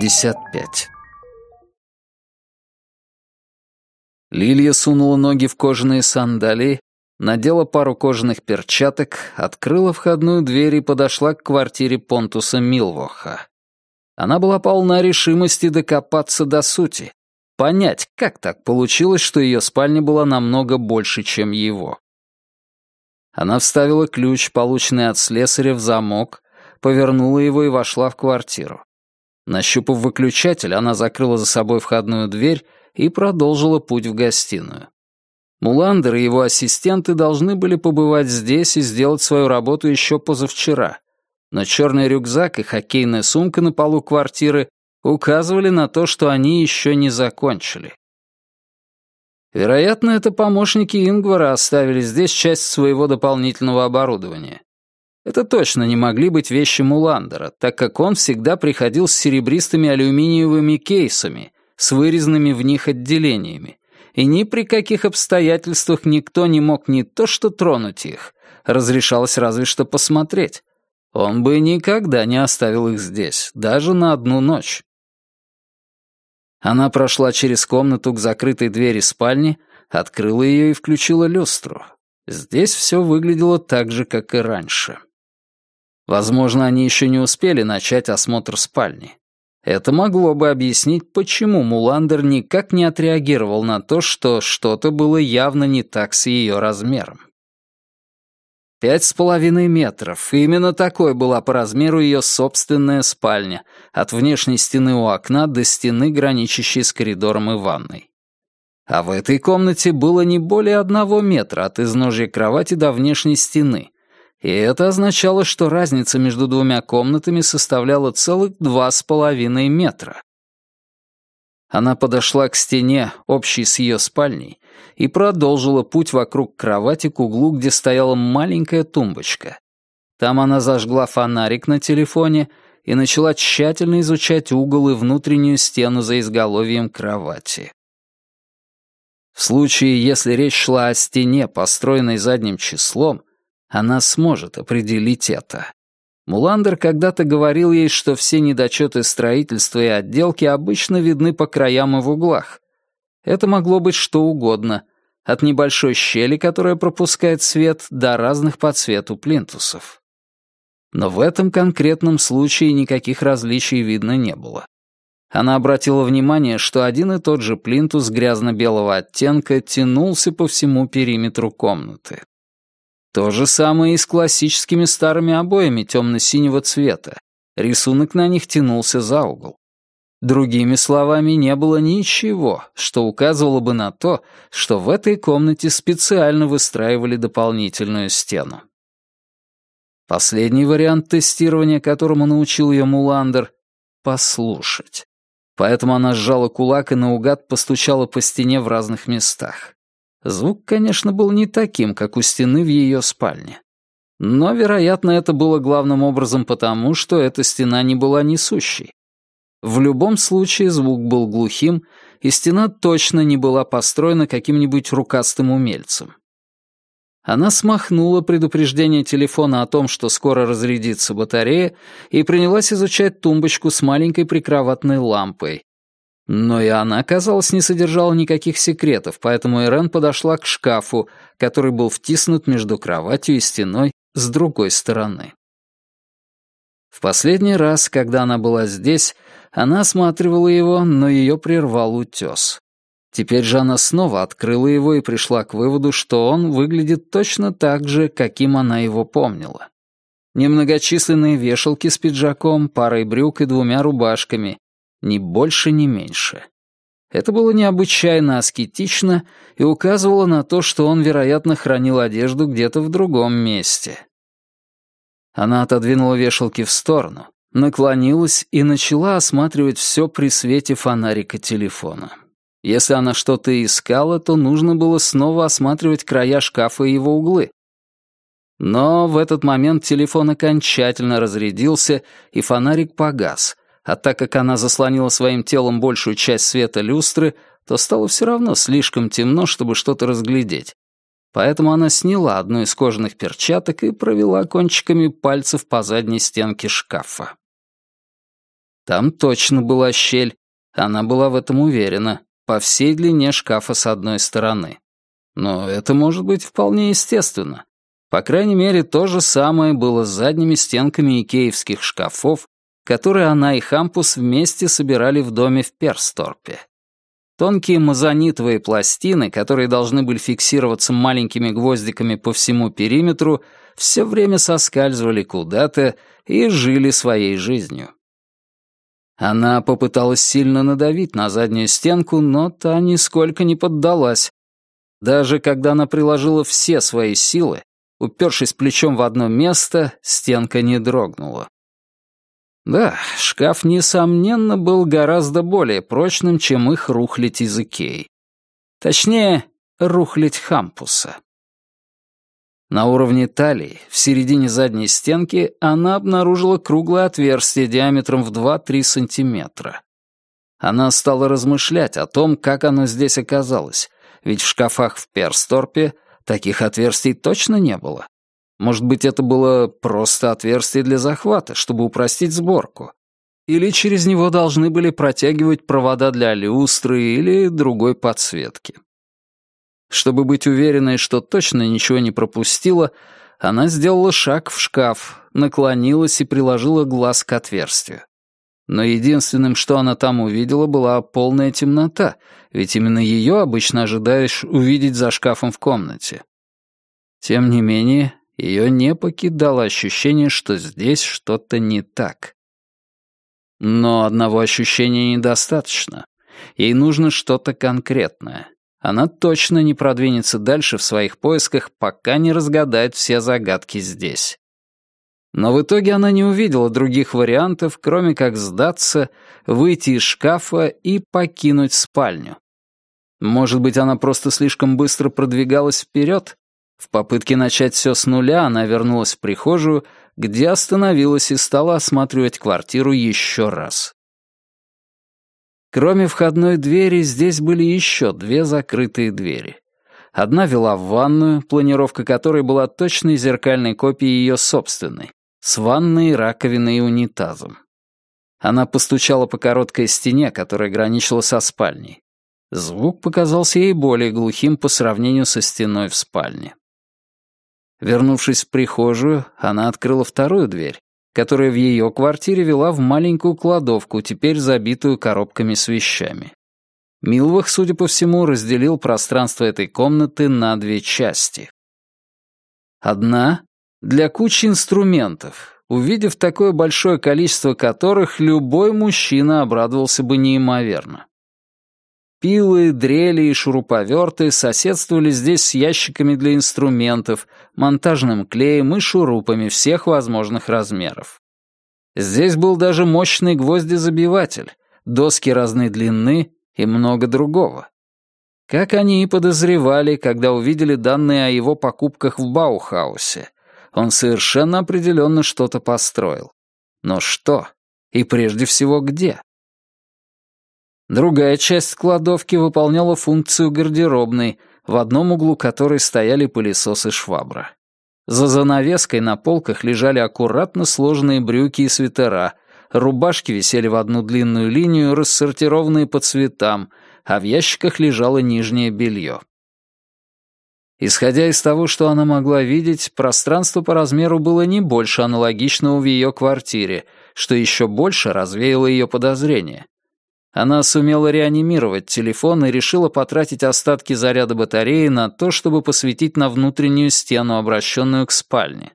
55. Лилия сунула ноги в кожаные сандалии, надела пару кожаных перчаток, открыла входную дверь и подошла к квартире Понтуса Милвоха. Она была полна решимости докопаться до сути, понять, как так получилось, что ее спальня была намного больше, чем его. Она вставила ключ, полученный от слесаря, в замок, повернула его и вошла в квартиру. Нащупав выключатель, она закрыла за собой входную дверь и продолжила путь в гостиную. Муландер и его ассистенты должны были побывать здесь и сделать свою работу еще позавчера, но черный рюкзак и хоккейная сумка на полу квартиры указывали на то, что они еще не закончили. Вероятно, это помощники Ингвара оставили здесь часть своего дополнительного оборудования. Это точно не могли быть вещи Муландера, так как он всегда приходил с серебристыми алюминиевыми кейсами, с вырезанными в них отделениями, и ни при каких обстоятельствах никто не мог не то что тронуть их, разрешалось разве что посмотреть. Он бы никогда не оставил их здесь, даже на одну ночь. Она прошла через комнату к закрытой двери спальни, открыла ее и включила люстру. Здесь все выглядело так же, как и раньше. Возможно, они еще не успели начать осмотр спальни. Это могло бы объяснить, почему Муландер никак не отреагировал на то, что что-то было явно не так с ее размером. Пять с половиной метров. Именно такой была по размеру ее собственная спальня, от внешней стены у окна до стены, граничащей с коридором и ванной. А в этой комнате было не более одного метра от изножья кровати до внешней стены, и это означало, что разница между двумя комнатами составляла целых два с половиной метра. Она подошла к стене, общей с ее спальней, и продолжила путь вокруг кровати к углу, где стояла маленькая тумбочка. Там она зажгла фонарик на телефоне и начала тщательно изучать угол и внутреннюю стену за изголовьем кровати. В случае, если речь шла о стене, построенной задним числом, она сможет определить это. Муландер когда-то говорил ей, что все недочеты строительства и отделки обычно видны по краям и в углах. Это могло быть что угодно, от небольшой щели, которая пропускает свет, до разных по цвету плинтусов. Но в этом конкретном случае никаких различий видно не было. Она обратила внимание, что один и тот же плинтус грязно-белого оттенка тянулся по всему периметру комнаты. То же самое и с классическими старыми обоями темно-синего цвета. Рисунок на них тянулся за угол. Другими словами, не было ничего, что указывало бы на то, что в этой комнате специально выстраивали дополнительную стену. Последний вариант тестирования, которому научил ее Муландер — послушать. Поэтому она сжала кулак и наугад постучала по стене в разных местах. Звук, конечно, был не таким, как у стены в ее спальне. Но, вероятно, это было главным образом потому, что эта стена не была несущей. В любом случае звук был глухим, и стена точно не была построена каким-нибудь рукастым умельцем. Она смахнула предупреждение телефона о том, что скоро разрядится батарея, и принялась изучать тумбочку с маленькой прикроватной лампой, но и она, казалось, не содержала никаких секретов, поэтому Ирен подошла к шкафу, который был втиснут между кроватью и стеной с другой стороны. В последний раз, когда она была здесь, она осматривала его, но ее прервал утес. Теперь же она снова открыла его и пришла к выводу, что он выглядит точно так же, каким она его помнила. Немногочисленные вешалки с пиджаком, парой брюк и двумя рубашками, ни больше, ни меньше. Это было необычайно аскетично и указывало на то, что он, вероятно, хранил одежду где-то в другом месте. Она отодвинула вешалки в сторону, наклонилась и начала осматривать все при свете фонарика телефона. Если она что-то искала, то нужно было снова осматривать края шкафа и его углы. Но в этот момент телефон окончательно разрядился, и фонарик погас, а так как она заслонила своим телом большую часть света люстры, то стало все равно слишком темно, чтобы что-то разглядеть. Поэтому она сняла одну из кожаных перчаток и провела кончиками пальцев по задней стенке шкафа. Там точно была щель, она была в этом уверена, по всей длине шкафа с одной стороны. Но это может быть вполне естественно. По крайней мере, то же самое было с задними стенками икеевских шкафов, которые она и Хампус вместе собирали в доме в Персторпе. Тонкие мазонитовые пластины, которые должны были фиксироваться маленькими гвоздиками по всему периметру, все время соскальзывали куда-то и жили своей жизнью. Она попыталась сильно надавить на заднюю стенку, но та нисколько не поддалась. Даже когда она приложила все свои силы, Упершись плечом в одно место, стенка не дрогнула. Да, шкаф, несомненно, был гораздо более прочным, чем их рухлядь из Икеи. Точнее, рухлядь Хампуса. На уровне талии, в середине задней стенки, она обнаружила круглое отверстие диаметром в 2-3 сантиметра. Она стала размышлять о том, как оно здесь оказалось, ведь в шкафах в Персторпе Таких отверстий точно не было. Может быть, это было просто отверстие для захвата, чтобы упростить сборку. Или через него должны были протягивать провода для люстры или другой подсветки. Чтобы быть уверенной, что точно ничего не пропустила, она сделала шаг в шкаф, наклонилась и приложила глаз к отверстию. Но единственным, что она там увидела, была полная темнота, ведь именно ее обычно ожидаешь увидеть за шкафом в комнате. Тем не менее, ее не покидало ощущение, что здесь что-то не так. Но одного ощущения недостаточно. Ей нужно что-то конкретное. Она точно не продвинется дальше в своих поисках, пока не разгадает все загадки здесь. Но в итоге она не увидела других вариантов, кроме как сдаться, выйти из шкафа и покинуть спальню. Может быть, она просто слишком быстро продвигалась вперед? В попытке начать все с нуля она вернулась в прихожую, где остановилась и стала осматривать квартиру еще раз. Кроме входной двери, здесь были еще две закрытые двери. Одна вела в ванную, планировка которой была точной зеркальной копией ее собственной с ванной, раковиной и унитазом. Она постучала по короткой стене, которая граничила со спальней. Звук показался ей более глухим по сравнению со стеной в спальне. Вернувшись в прихожую, она открыла вторую дверь, которая в ее квартире вела в маленькую кладовку, теперь забитую коробками с вещами. Милвах, судя по всему, разделил пространство этой комнаты на две части. Одна для кучи инструментов, увидев такое большое количество которых любой мужчина обрадовался бы неимоверно. Пилы, дрели и шуруповерты соседствовали здесь с ящиками для инструментов, монтажным клеем и шурупами всех возможных размеров. Здесь был даже мощный гвоздезабиватель, доски разной длины и много другого. Как они и подозревали, когда увидели данные о его покупках в Баухаусе, он совершенно определенно что-то построил. Но что? И прежде всего где? Другая часть кладовки выполняла функцию гардеробной, в одном углу которой стояли пылесос и швабра. За занавеской на полках лежали аккуратно сложенные брюки и свитера, рубашки висели в одну длинную линию, рассортированные по цветам, а в ящиках лежало нижнее белье. Исходя из того, что она могла видеть, пространство по размеру было не больше аналогичного в ее квартире, что еще больше развеяло ее подозрения. Она сумела реанимировать телефон и решила потратить остатки заряда батареи на то, чтобы посветить на внутреннюю стену, обращенную к спальне.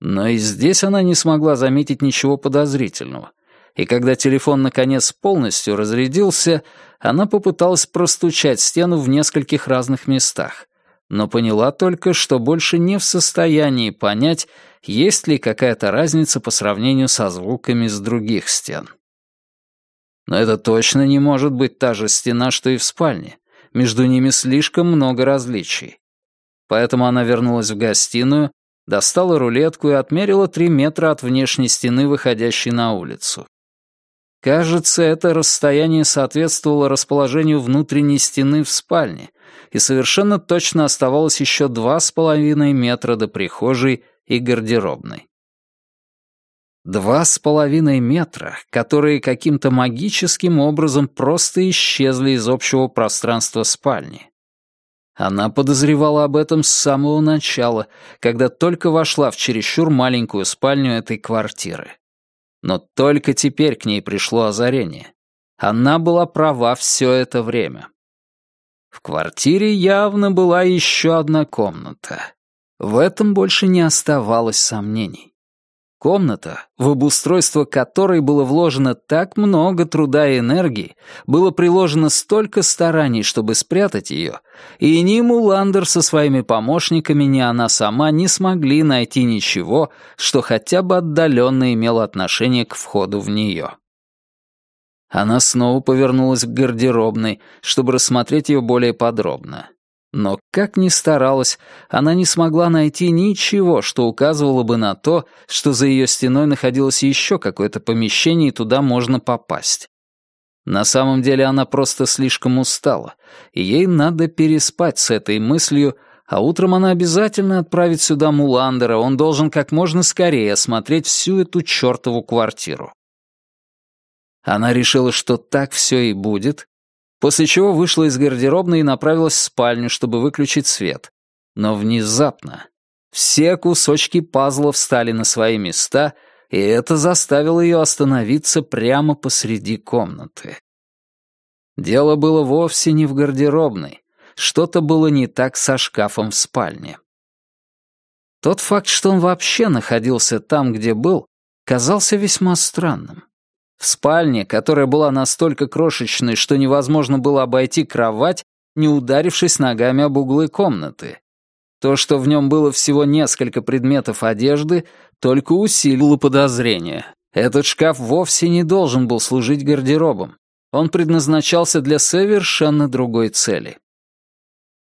Но и здесь она не смогла заметить ничего подозрительного. И когда телефон наконец полностью разрядился, она попыталась простучать стену в нескольких разных местах — но поняла только, что больше не в состоянии понять, есть ли какая-то разница по сравнению со звуками с других стен. Но это точно не может быть та же стена, что и в спальне. Между ними слишком много различий. Поэтому она вернулась в гостиную, достала рулетку и отмерила три метра от внешней стены, выходящей на улицу. Кажется, это расстояние соответствовало расположению внутренней стены в спальне, и совершенно точно оставалось еще два с половиной метра до прихожей и гардеробной. Два с половиной метра, которые каким-то магическим образом просто исчезли из общего пространства спальни. Она подозревала об этом с самого начала, когда только вошла в чересчур маленькую спальню этой квартиры. Но только теперь к ней пришло озарение. Она была права все это время. В квартире явно была еще одна комната. В этом больше не оставалось сомнений. Комната, в обустройство которой было вложено так много труда и энергии, было приложено столько стараний, чтобы спрятать ее, и ни Муландер со своими помощниками, ни она сама не смогли найти ничего, что хотя бы отдаленно имело отношение к входу в нее. Она снова повернулась к гардеробной, чтобы рассмотреть ее более подробно. Но как ни старалась, она не смогла найти ничего, что указывало бы на то, что за ее стеной находилось еще какое-то помещение, и туда можно попасть. На самом деле она просто слишком устала, и ей надо переспать с этой мыслью, а утром она обязательно отправит сюда Муландера, он должен как можно скорее осмотреть всю эту чертову квартиру. Она решила, что так все и будет, после чего вышла из гардеробной и направилась в спальню, чтобы выключить свет. Но внезапно все кусочки пазла встали на свои места, и это заставило ее остановиться прямо посреди комнаты. Дело было вовсе не в гардеробной. Что-то было не так со шкафом в спальне. Тот факт, что он вообще находился там, где был, казался весьма странным. В спальне, которая была настолько крошечной, что невозможно было обойти кровать, не ударившись ногами об углы комнаты. То, что в нем было всего несколько предметов одежды, только усилило подозрение. Этот шкаф вовсе не должен был служить гардеробом. Он предназначался для совершенно другой цели.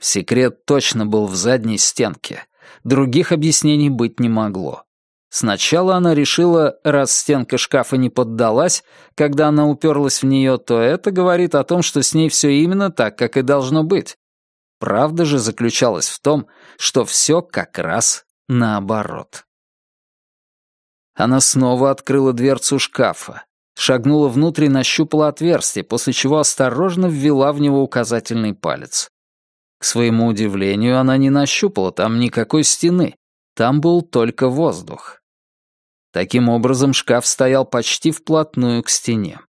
Секрет точно был в задней стенке. Других объяснений быть не могло. Сначала она решила, раз стенка шкафа не поддалась, когда она уперлась в нее, то это говорит о том, что с ней все именно так, как и должно быть. Правда же заключалась в том, что все как раз наоборот. Она снова открыла дверцу шкафа, шагнула внутрь и нащупала отверстие, после чего осторожно ввела в него указательный палец. К своему удивлению, она не нащупала там никакой стены, там был только воздух. Таким образом, шкаф стоял почти вплотную к стене.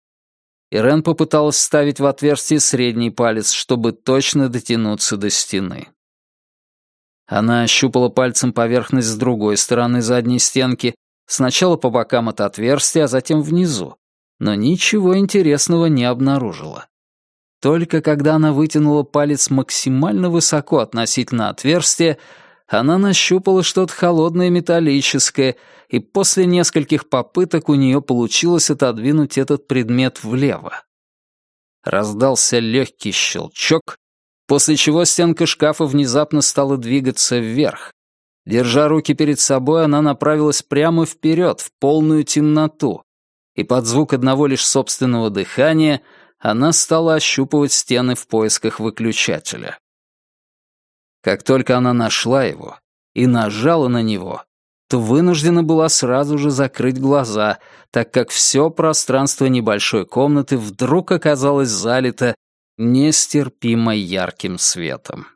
Ирен попыталась вставить в отверстие средний палец, чтобы точно дотянуться до стены. Она ощупала пальцем поверхность с другой стороны задней стенки, сначала по бокам от отверстия, а затем внизу, но ничего интересного не обнаружила. Только когда она вытянула палец максимально высоко относительно отверстия, она нащупала что-то холодное металлическое, и после нескольких попыток у нее получилось отодвинуть этот предмет влево. Раздался легкий щелчок, после чего стенка шкафа внезапно стала двигаться вверх. Держа руки перед собой, она направилась прямо вперед, в полную темноту, и под звук одного лишь собственного дыхания она стала ощупывать стены в поисках выключателя. Как только она нашла его и нажала на него, то вынуждена была сразу же закрыть глаза, так как все пространство небольшой комнаты вдруг оказалось залито нестерпимо ярким светом.